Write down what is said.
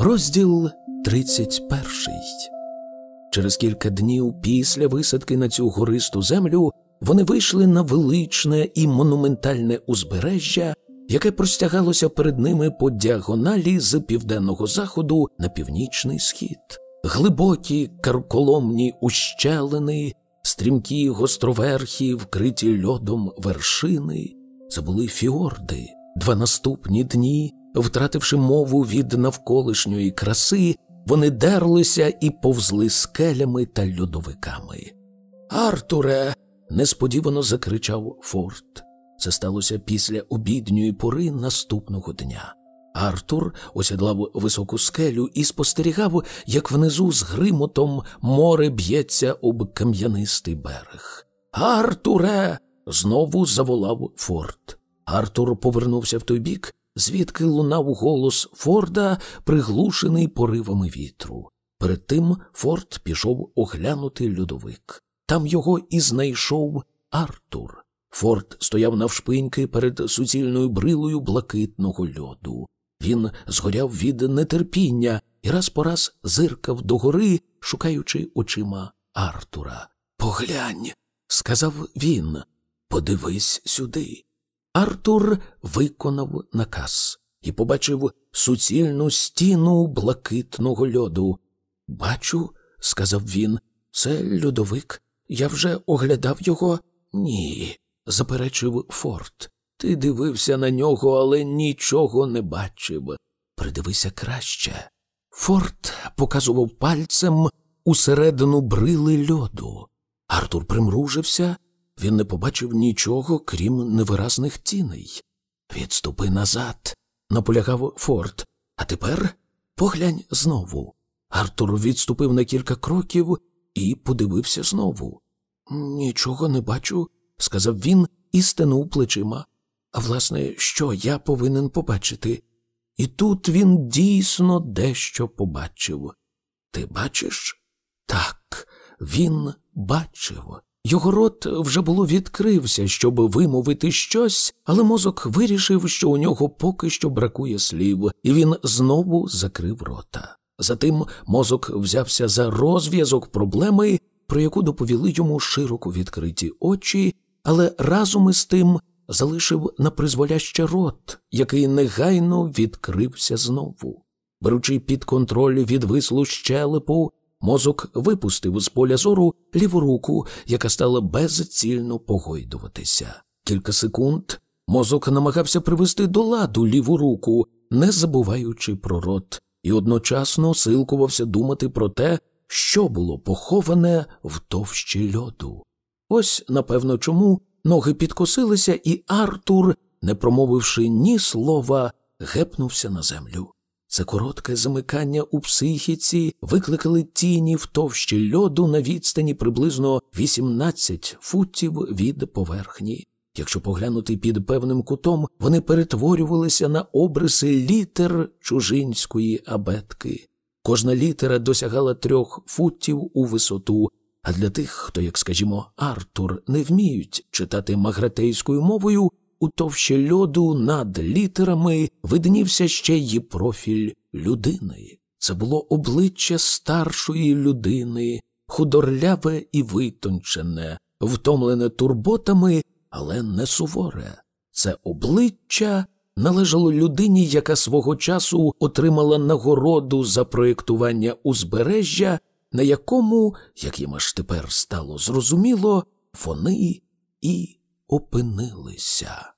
Розділ 31 Через кілька днів після висадки на цю гористу землю вони вийшли на величне і монументальне узбережжя, яке простягалося перед ними по діагоналі з південного заходу на північний схід. Глибокі карколомні ущелини, стрімкі гостроверхі, вкриті льодом вершини. Це були фіорди. Два наступні дні, втративши мову від навколишньої краси, вони дерлися і повзли скелями та льодовиками. Артуре. несподівано закричав Форт. Це сталося після обідньої пори наступного дня. Артур осідлав високу скелю і спостерігав, як внизу з гримотом море б'ється об кам'янистий берег. Артуре. знову заволав Форт. Артур повернувся в той бік, звідки лунав голос Форда, приглушений поривами вітру. Перед тим Форд пішов оглянути льодовик. Там його і знайшов Артур. Форд стояв навшпиньки перед суцільною брилою блакитного льоду. Він згоряв від нетерпіння і раз по раз зиркав догори, шукаючи очима Артура. Поглянь, сказав він, подивись сюди. Артур виконав наказ і побачив суцільну стіну блакитного льоду. Бачу, сказав він, це льодовик. Я вже оглядав його? Ні, заперечив Форт. Ти дивився на нього, але нічого не бачив. Придивися краще. Форт показував пальцем усередину брили льоду. Артур примружився він не побачив нічого, крім невиразних тіней. Відступи назад, наполягав Форд. А тепер поглянь знову. Артур відступив на кілька кроків і подивився знову. Нічого не бачу, сказав він і стенув плечима. А власне, що я повинен побачити? І тут він дійсно дещо побачив. Ти бачиш? Так, він бачив. Його рот вже було відкрився, щоб вимовити щось, але мозок вирішив, що у нього поки що бракує слів, і він знову закрив рота. Затим мозок взявся за розв'язок проблеми, про яку доповіли йому широко відкриті очі, але разом із тим залишив на призволяще рот, який негайно відкрився знову. Беручи під контроль відвислу щелепу, Мозок випустив з поля зору ліву руку, яка стала безцільно погойдуватися. Кілька секунд мозок намагався привести до ладу ліву руку, не забуваючи про рот, і одночасно силкувався думати про те, що було поховане в товщі льоду. Ось, напевно, чому ноги підкосилися, і Артур, не промовивши ні слова, гепнувся на землю. Це коротке замикання у психіці викликали тіні в товщі льоду на відстані приблизно 18 футів від поверхні. Якщо поглянути під певним кутом, вони перетворювалися на обриси літер чужинської абетки. Кожна літера досягала трьох футів у висоту, а для тих, хто, як скажімо, Артур, не вміють читати магратейською мовою, у товщі льоду над літерами виднівся ще й профіль людини. Це було обличчя старшої людини, худорляве і витончене, втомлене турботами, але не суворе. Це обличчя належало людині, яка свого часу отримала нагороду за проєктування узбережжя, на якому, як їм аж тепер стало зрозуміло, вони і опинилися.